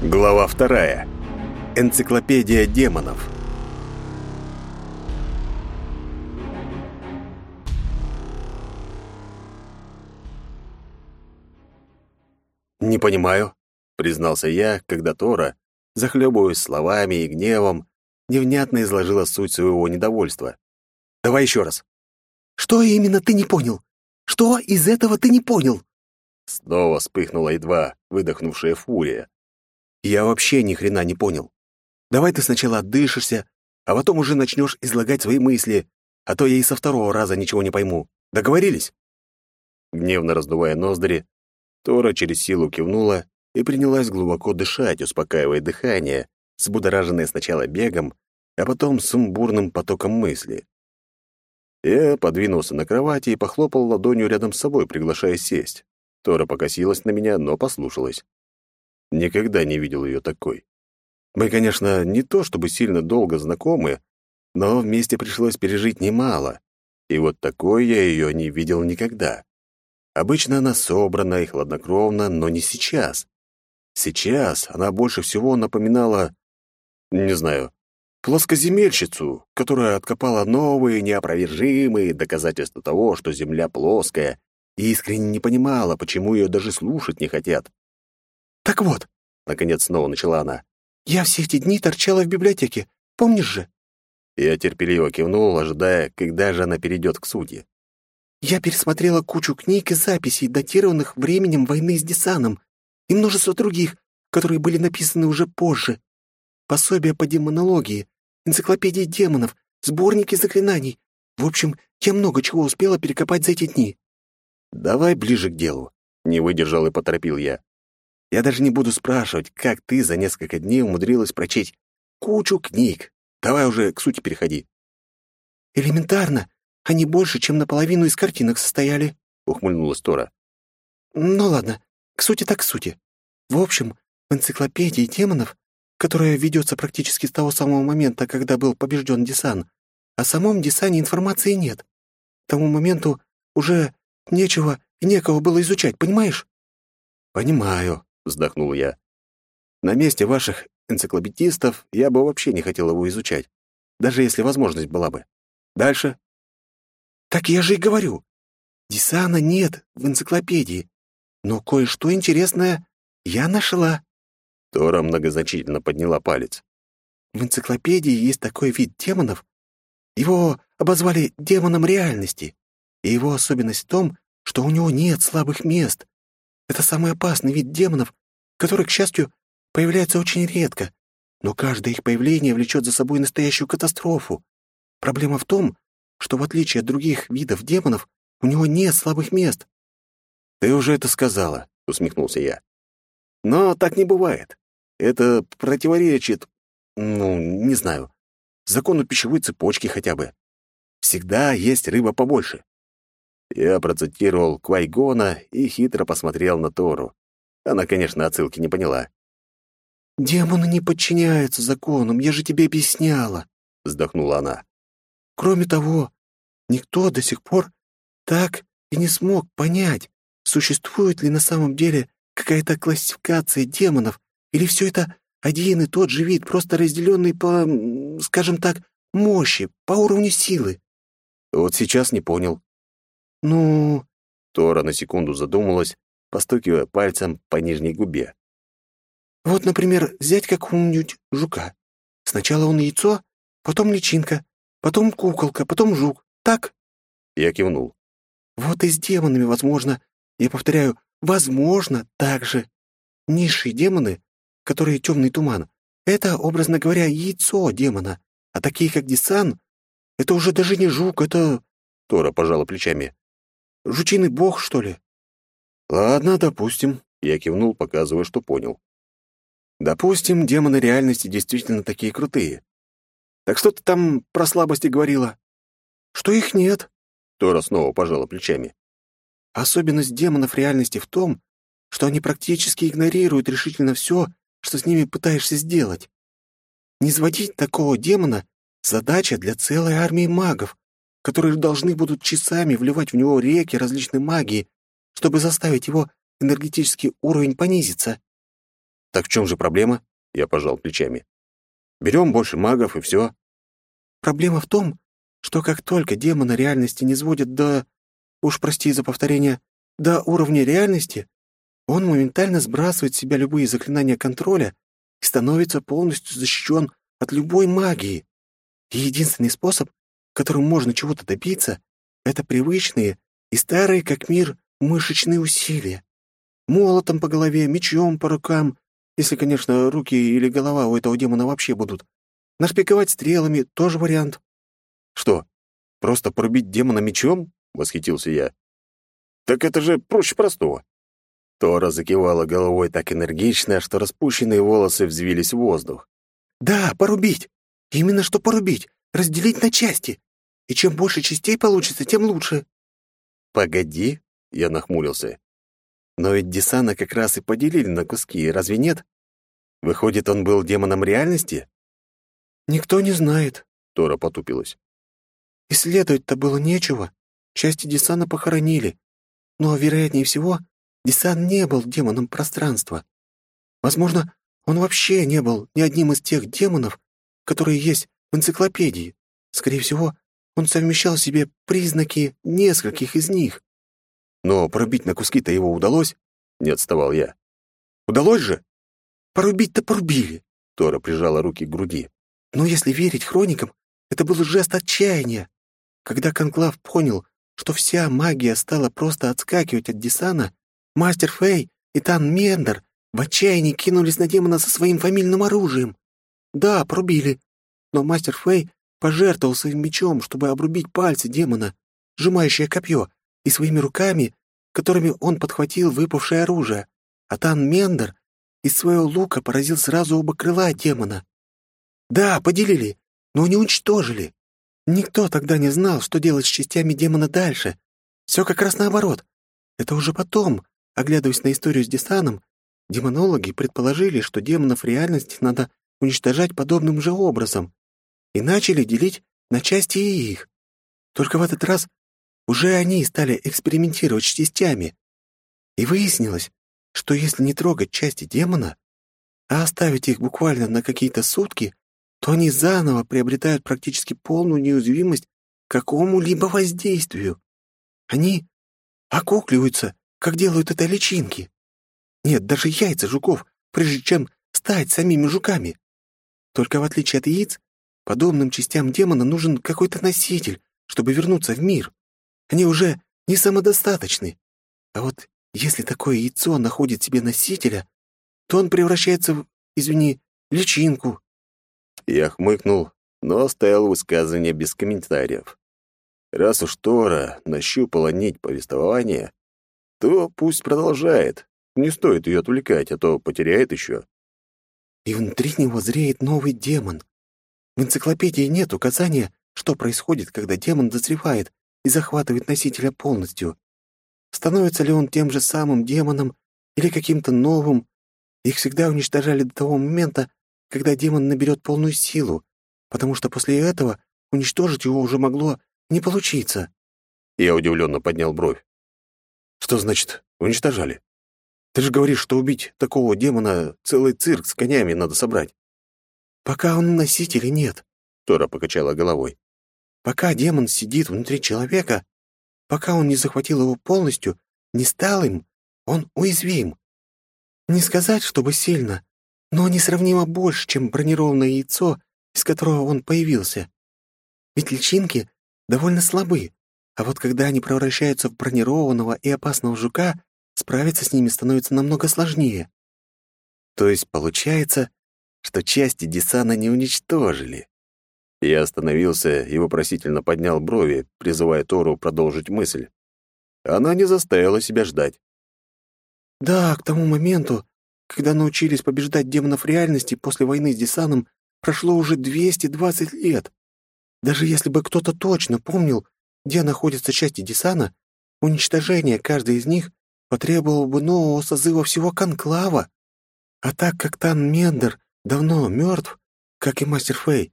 Глава вторая. Энциклопедия демонов. «Не понимаю», — признался я, когда Тора, захлебываясь словами и гневом, невнятно изложила суть своего недовольства. «Давай еще раз». «Что именно ты не понял? Что из этого ты не понял?» Снова вспыхнула едва выдохнувшая фурия. Я вообще ни хрена не понял. Давай ты сначала отдышишься, а потом уже начнешь излагать свои мысли, а то я и со второго раза ничего не пойму. Договорились?» Гневно раздувая ноздри, Тора через силу кивнула и принялась глубоко дышать, успокаивая дыхание, взбудораженное сначала бегом, а потом сумбурным потоком мысли. Я подвинулся на кровати и похлопал ладонью рядом с собой, приглашая сесть. Тора покосилась на меня, но послушалась. Никогда не видел ее такой. Мы, конечно, не то чтобы сильно долго знакомы, но вместе пришлось пережить немало. И вот такой я ее не видел никогда. Обычно она собрана и хладнокровна, но не сейчас. Сейчас она больше всего напоминала, не знаю, плоскоземельщицу, которая откопала новые неопровержимые доказательства того, что Земля плоская, и искренне не понимала, почему ее даже слушать не хотят. «Так вот», — наконец снова начала она, «я все эти дни торчала в библиотеке, помнишь же?» Я терпеливо кивнул, ожидая, когда же она перейдет к сути. «Я пересмотрела кучу книг и записей, датированных временем войны с Десаном, и множество других, которые были написаны уже позже. Пособия по демонологии, энциклопедии демонов, сборники заклинаний. В общем, я много чего успела перекопать за эти дни». «Давай ближе к делу», — не выдержал и поторопил я. Я даже не буду спрашивать, как ты за несколько дней умудрилась прочесть кучу книг. Давай уже к сути переходи. Элементарно. Они больше, чем наполовину из картинок состояли, ухмыльнулась Тора. Ну ладно, к сути так к сути. В общем, в энциклопедии демонов, которая ведется практически с того самого момента, когда был побежден Десан, о самом Десане информации нет. К тому моменту уже нечего и некого было изучать, понимаешь? Понимаю, вздохнул я. На месте ваших энциклопедистов я бы вообще не хотел его изучать, даже если возможность была бы. Дальше. Так я же и говорю. Десана нет в энциклопедии, но кое-что интересное я нашла. Тора многозначительно подняла палец. В энциклопедии есть такой вид демонов. Его обозвали демоном реальности, и его особенность в том, что у него нет слабых мест. Это самый опасный вид демонов, который, к счастью, появляется очень редко, но каждое их появление влечет за собой настоящую катастрофу. Проблема в том, что в отличие от других видов демонов, у него нет слабых мест. «Ты уже это сказала», — усмехнулся я. «Но так не бывает. Это противоречит, ну, не знаю, закону пищевой цепочки хотя бы. Всегда есть рыба побольше». Я процитировал Квайгона и хитро посмотрел на Тору. Она, конечно, отсылки не поняла. «Демоны не подчиняются законам, я же тебе объясняла», — вздохнула она. «Кроме того, никто до сих пор так и не смог понять, существует ли на самом деле какая-то классификация демонов, или все это один и тот же вид, просто разделенный по, скажем так, мощи, по уровню силы». «Вот сейчас не понял». «Ну...» Тора на секунду задумалась, постукивая пальцем по нижней губе. «Вот, например, взять какого-нибудь жука. Сначала он яйцо, потом личинка, потом куколка, потом жук. Так?» Я кивнул. «Вот и с демонами возможно. Я повторяю, возможно так же. Низшие демоны, которые темный туман, это, образно говоря, яйцо демона. А такие, как Дисан, это уже даже не жук, это...» Тора пожала плечами. «Жучиный бог, что ли?» Ладно, допустим. Я кивнул, показывая, что понял. Допустим, демоны реальности действительно такие крутые. Так что ты там про слабости говорила? Что их нет. Тора снова пожала плечами. Особенность демонов реальности в том, что они практически игнорируют решительно все, что с ними пытаешься сделать. Не сводить такого демона — задача для целой армии магов, которые должны будут часами вливать в него реки различной магии, чтобы заставить его энергетический уровень понизиться. Так в чем же проблема? Я пожал плечами. Берем больше магов и все. Проблема в том, что как только демона реальности не сводят до... Уж прости за повторение, до уровня реальности, он моментально сбрасывает с себя любые заклинания контроля и становится полностью защищен от любой магии. И единственный способ, которым можно чего-то добиться, это привычные и старые как мир мышечные усилия. Молотом по голове, мечом по рукам, если, конечно, руки или голова у этого демона вообще будут. Нашпиковать стрелами — тоже вариант. «Что, просто порубить демона мечом?» — восхитился я. «Так это же проще простого». Тора закивала головой так энергично, что распущенные волосы взвились в воздух. «Да, порубить. Именно что порубить. Разделить на части. И чем больше частей получится, тем лучше». «Погоди», — я нахмурился. «Но ведь Десана как раз и поделили на куски, разве нет? Выходит, он был демоном реальности?» «Никто не знает», — Тора потупилась. Исследовать-то было нечего. Части Десана похоронили. Но, вероятнее всего, Десан не был демоном пространства. Возможно, он вообще не был ни одним из тех демонов, которые есть в энциклопедии. Скорее всего, он совмещал в себе признаки нескольких из них. Но пробить на куски-то его удалось? Не отставал я. Удалось же? Порубить-то порубили. Тора прижала руки к груди. Но если верить хроникам, это был жест отчаяния. Когда Конклав понял, что вся магия стала просто отскакивать от Десана, мастер Фэй и Тан Мендер в отчаянии кинулись на демона со своим фамильным оружием. Да, пробили, но мастер Фэй пожертвовал своим мечом, чтобы обрубить пальцы демона, сжимающее копье, и своими руками, которыми он подхватил выпавшее оружие, а Тан Мендер из своего лука поразил сразу оба крыла демона. Да, поделили, но не уничтожили. Никто тогда не знал, что делать с частями демона дальше. Все как раз наоборот. Это уже потом, оглядываясь на историю с Десаном, демонологи предположили, что демонов реальности надо уничтожать подобным же образом, и начали делить на части и их. Только в этот раз уже они стали экспериментировать с частями. И выяснилось, что если не трогать части демона, а оставить их буквально на какие-то сутки, то они заново приобретают практически полную неуязвимость к какому-либо воздействию. Они окукливаются, как делают это личинки. Нет, даже яйца жуков, прежде чем стать самими жуками. Только в отличие от яиц, подобным частям демона нужен какой-то носитель, чтобы вернуться в мир. Они уже не самодостаточны. А вот если такое яйцо находит себе носителя, то он превращается в, извини, личинку, я хмыкнул, но оставил высказывание без комментариев. Раз уж Тора нащупала нить повествования, то пусть продолжает. Не стоит ее отвлекать, а то потеряет еще. И внутри него зреет новый демон. В энциклопедии нет указания, что происходит, когда демон дозревает и захватывает носителя полностью. Становится ли он тем же самым демоном или каким-то новым? Их всегда уничтожали до того момента, когда демон наберет полную силу, потому что после этого уничтожить его уже могло не получиться. Я удивленно поднял бровь. Что значит уничтожали? Ты же говоришь, что убить такого демона целый цирк с конями надо собрать. Пока он носителя нет, Тора покачала головой. Пока демон сидит внутри человека, пока он не захватил его полностью, не стал им, он уязвим. Не сказать, чтобы сильно, но несравнимо больше, чем бронированное яйцо, из которого он появился. Ведь личинки довольно слабы, а вот когда они превращаются в бронированного и опасного жука, справиться с ними становится намного сложнее. То есть получается, что части Десана не уничтожили. Я остановился и вопросительно поднял брови, призывая Тору продолжить мысль. Она не заставила себя ждать. «Да, к тому моменту, когда научились побеждать демонов реальности после войны с Десаном, прошло уже 220 лет. Даже если бы кто-то точно помнил, где находятся части Десана, уничтожение каждой из них потребовало бы нового созыва всего конклава. А так как Тан Мендер давно мертв, как и мастер Фэй,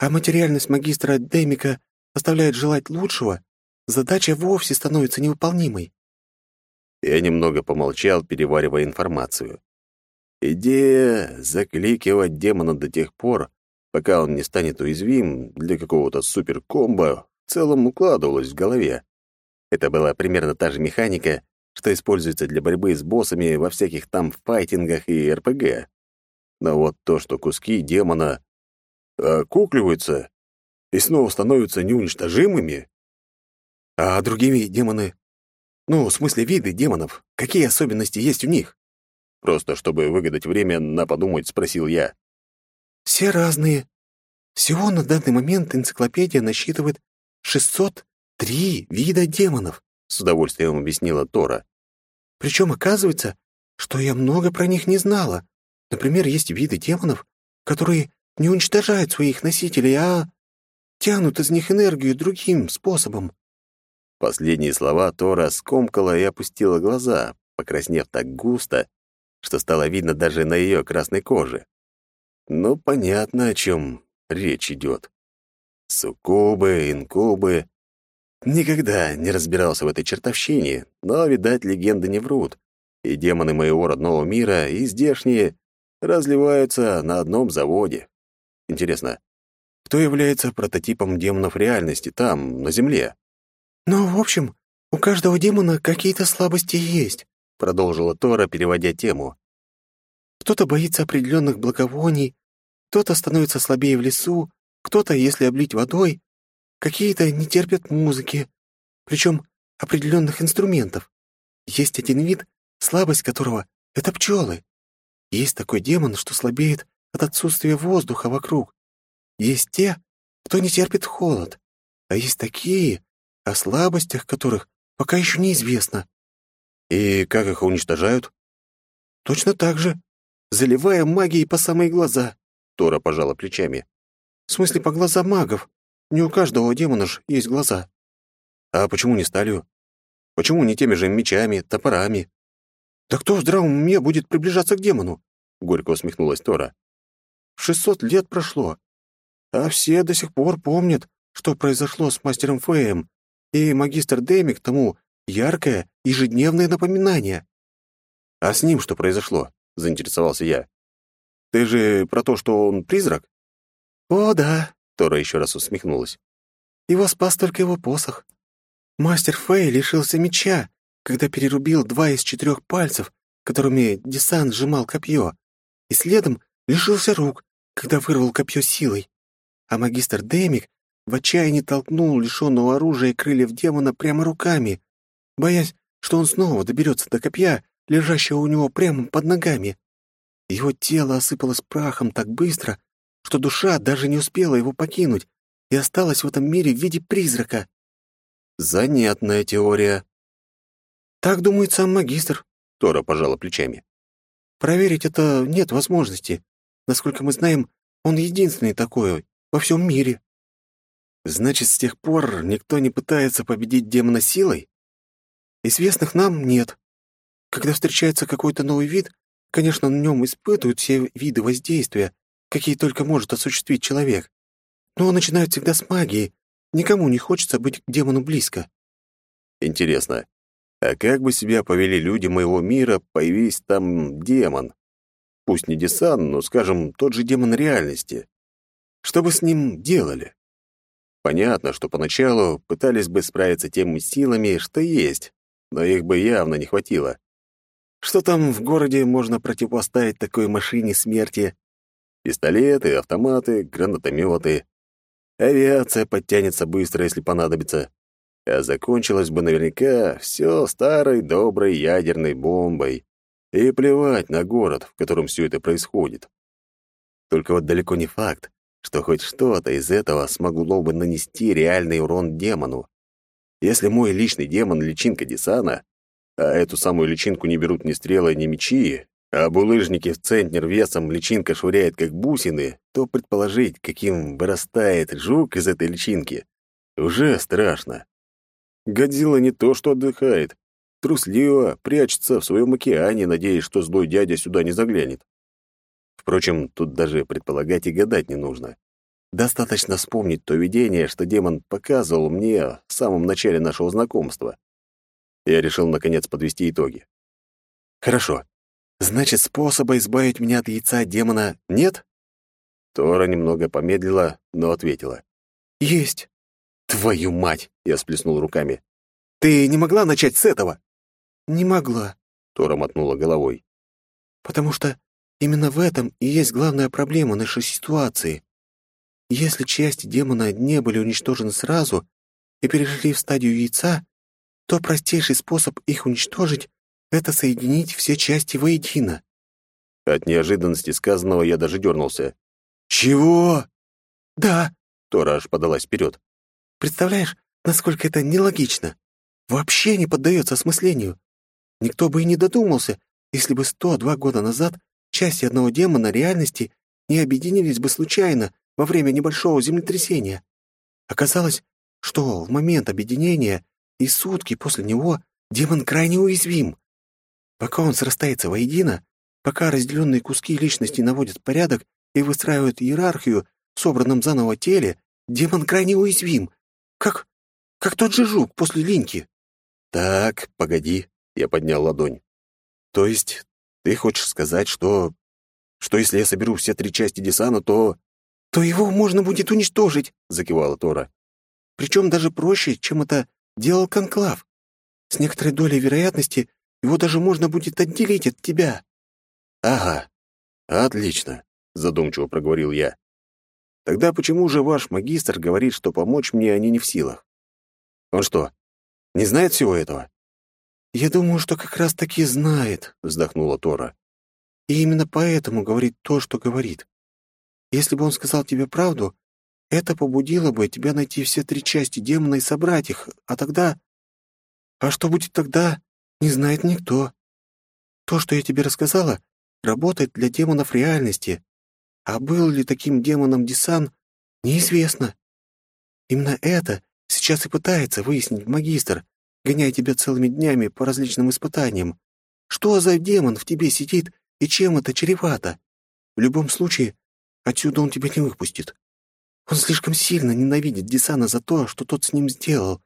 а материальность магистра Демика оставляет желать лучшего, задача вовсе становится невыполнимой. Я немного помолчал, переваривая информацию. Идея закликивать демона до тех пор, пока он не станет уязвим для какого-то суперкомбо, в целом укладывалась в голове. Это была примерно та же механика, что используется для борьбы с боссами во всяких там файтингах и РПГ. Но вот то, что куски демона окукливаются и снова становятся неуничтожимыми, а другими демоны... Ну, в смысле, виды демонов. Какие особенности есть у них? Просто чтобы выгадать время на подумать, спросил я. Все разные. Всего на данный момент энциклопедия насчитывает 603 вида демонов, с удовольствием объяснила Тора. Причем оказывается, что я много про них не знала. Например, есть виды демонов, которые не уничтожают своих носителей, а тянут из них энергию другим способом. Последние слова Тора скомкала и опустила глаза, покраснев так густо, что стало видно даже на ее красной коже. Ну, понятно, о чем речь идет. Суккубы, инкубы. Никогда не разбирался в этой чертовщине, но, видать, легенды не врут. И демоны моего родного мира, и здешние разливаются на одном заводе. Интересно, кто является прототипом демонов реальности там, на Земле? «Ну, в общем, у каждого демона какие-то слабости есть», — продолжила Тора, переводя тему. «Кто-то боится определенных благовоний, кто-то становится слабее в лесу, кто-то, если облить водой, какие-то не терпят музыки, причем определенных инструментов. Есть один вид, слабость которого — это пчелы. Есть такой демон, что слабеет от отсутствия воздуха вокруг. Есть те, кто не терпит холод, а есть такие, о слабостях которых пока еще неизвестно. И как их уничтожают? Точно так же, заливая магией по самые глаза. Тора пожала плечами. В смысле, по глазам магов. Не у каждого демона ж есть глаза. А почему не сталью? Почему не теми же мечами, топорами? Да кто в здравом уме будет приближаться к демону? Горько усмехнулась Тора. Шестьсот лет прошло, а все до сих пор помнят, что произошло с мастером Феем и магистр Демик тому яркое ежедневное напоминание. «А с ним что произошло?» — заинтересовался я. «Ты же про то, что он призрак?» «О, да», — Тора еще раз усмехнулась. «Его спас только его посох. Мастер Фэй лишился меча, когда перерубил два из четырех пальцев, которыми Десан сжимал копье, и следом лишился рук, когда вырвал копье силой. А магистр Демик в отчаянии толкнул лишенного оружия и крыльев демона прямо руками, боясь, что он снова доберется до копья, лежащего у него прямо под ногами. Его тело осыпалось прахом так быстро, что душа даже не успела его покинуть и осталась в этом мире в виде призрака. Занятная теория. Так думает сам магистр, Тора пожала плечами. Проверить это нет возможности. Насколько мы знаем, он единственный такой во всем мире. Значит, с тех пор никто не пытается победить демона силой? Известных нам нет. Когда встречается какой-то новый вид, конечно, на нем испытывают все виды воздействия, какие только может осуществить человек. Но начинают всегда с магии. Никому не хочется быть к демону близко. Интересно, а как бы себя повели люди моего мира, появись там демон? Пусть не Десан, но, скажем, тот же демон реальности. Что бы с ним делали? Понятно, что поначалу пытались бы справиться теми силами, что есть, но их бы явно не хватило. Что там в городе можно противопоставить такой машине смерти? Пистолеты, автоматы, гранатометы. Авиация подтянется быстро, если понадобится. А закончилось бы наверняка все старой доброй ядерной бомбой. И плевать на город, в котором все это происходит. Только вот далеко не факт, что хоть что-то из этого смогло бы нанести реальный урон демону. Если мой личный демон — личинка Десана, а эту самую личинку не берут ни стрелы, ни мечи, а булыжники в центнер весом личинка швыряет как бусины, то предположить, каким вырастает жук из этой личинки, уже страшно. Годзилла не то что отдыхает, трусливо прячется в своем океане, надеясь, что злой дядя сюда не заглянет. Впрочем, тут даже предполагать и гадать не нужно. Достаточно вспомнить то видение, что демон показывал мне в самом начале нашего знакомства. Я решил, наконец, подвести итоги. Хорошо. Значит, способа избавить меня от яйца демона нет? Тора немного помедлила, но ответила. Есть. Твою мать, я сплеснул руками. Ты не могла начать с этого? Не могла, Тора мотнула головой. Потому что именно в этом и есть главная проблема нашей ситуации. Если части демона не были уничтожены сразу и перешли в стадию яйца, то простейший способ их уничтожить — это соединить все части воедино. От неожиданности сказанного я даже дернулся. «Чего?» «Да», — Тора аж подалась вперед. «Представляешь, насколько это нелогично? Вообще не поддается осмыслению. Никто бы и не додумался, если бы сто два года назад части одного демона реальности не объединились бы случайно во время небольшого землетрясения. Оказалось, что в момент объединения и сутки после него демон крайне уязвим. Пока он срастается воедино, пока разделенные куски личности наводят порядок и выстраивают иерархию в собранном заново теле, демон крайне уязвим, как, как тот же жук после линьки. «Так, погоди», — я поднял ладонь. «То есть ты хочешь сказать, что... что если я соберу все три части Десана, то...» то его можно будет уничтожить», — закивала Тора. «Причем даже проще, чем это делал Конклав. С некоторой долей вероятности его даже можно будет отделить от тебя». «Ага, отлично», — задумчиво проговорил я. «Тогда почему же ваш магистр говорит, что помочь мне они не в силах? Он что, не знает всего этого?» «Я думаю, что как раз-таки знает», — вздохнула Тора. «И именно поэтому говорит то, что говорит. Если бы он сказал тебе правду, это побудило бы тебя найти все три части демона и собрать их, а тогда... А что будет тогда, не знает никто. То, что я тебе рассказала, работает для демонов реальности, а был ли таким демоном Дисан, неизвестно. Именно это сейчас и пытается выяснить магистр, гоняя тебя целыми днями по различным испытаниям. Что за демон в тебе сидит и чем это чревато? В любом случае, Отсюда он тебя не выпустит. Он слишком сильно ненавидит Десана за то, что тот с ним сделал.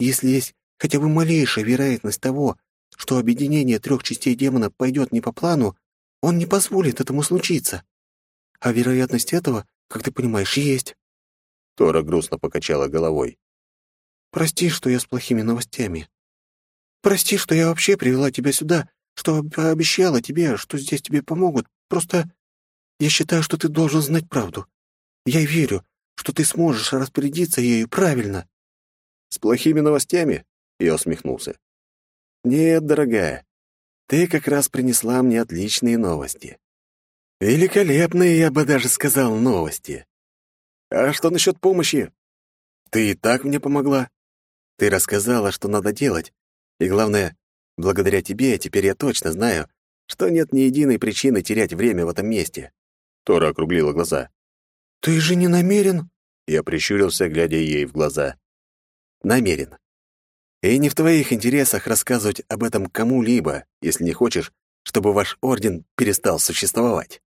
если есть хотя бы малейшая вероятность того, что объединение трех частей демона пойдет не по плану, он не позволит этому случиться. А вероятность этого, как ты понимаешь, есть. Тора грустно покачала головой. Прости, что я с плохими новостями. Прости, что я вообще привела тебя сюда, что пообещала тебе, что здесь тебе помогут. Просто я считаю, что ты должен знать правду. Я верю, что ты сможешь распорядиться ею правильно». «С плохими новостями?» — я усмехнулся. «Нет, дорогая, ты как раз принесла мне отличные новости. Великолепные, я бы даже сказал, новости. А что насчет помощи? Ты и так мне помогла. Ты рассказала, что надо делать. И главное, благодаря тебе теперь я точно знаю, что нет ни единой причины терять время в этом месте. Тора округлила глаза. «Ты же не намерен?» Я прищурился, глядя ей в глаза. «Намерен. И не в твоих интересах рассказывать об этом кому-либо, если не хочешь, чтобы ваш орден перестал существовать».